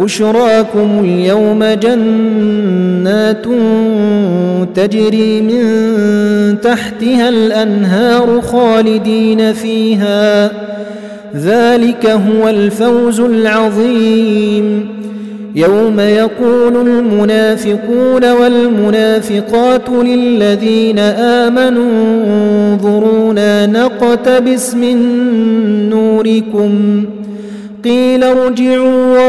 بشراكم اليوم جنات تجري من تحتها الأنهار خالدين فيها. ذلك هو الفوز العظيم. يوم يقول المنافقون والمنافقات للذين آمنوا انظرونا نقتبس من نوركم. قيل ارجعوا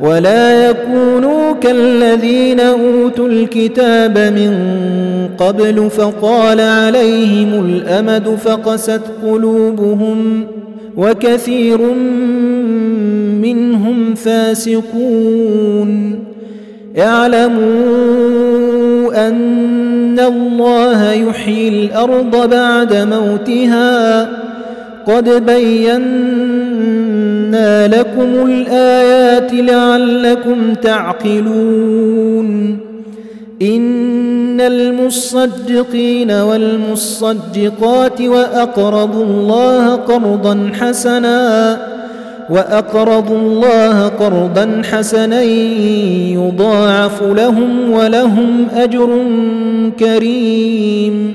ولا يكونوا كالذين أوتوا الكتاب من قبل فقال عليهم الأمد فقست قلوبهم وكثير منهم فاسقون. اعلموا أن الله يحيي الأرض بعد موتها. قد بينا لكم الآيات لعلكم تعقلون إن المصدقين والمصدقات وأقرضوا الله قرضا حسنا وأقرضوا الله قرضا حسنا يضاعف لهم ولهم أجر كريم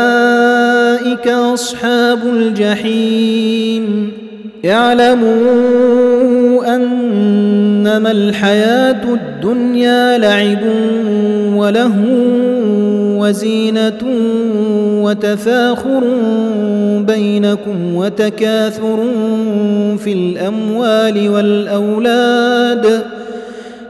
أصحاب الجحيم. اعلموا أنما الحياة الدنيا لعب وله وزينة وتفاخر بينكم وتكاثر في الأموال والأولاد.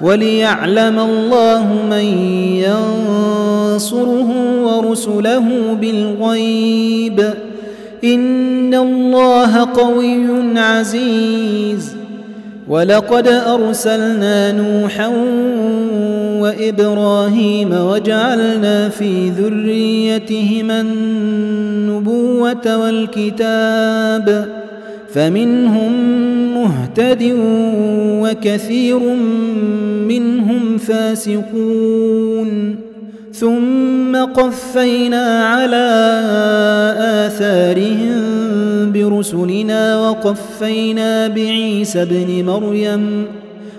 وليعلم الله من ينصره ورسله بالغيب. إن الله قوي عزيز. ولقد أرسلنا نوحا وإبراهيم وجعلنا في ذريتهما النبوة والكتاب. فمنهم مهتد وكثير منهم فاسقون. ثم قفينا على آثارهم برسلنا وقفينا بعيسى ابن مريم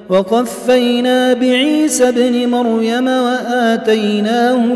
وقفينا بعيسى ابن مريم وآتيناه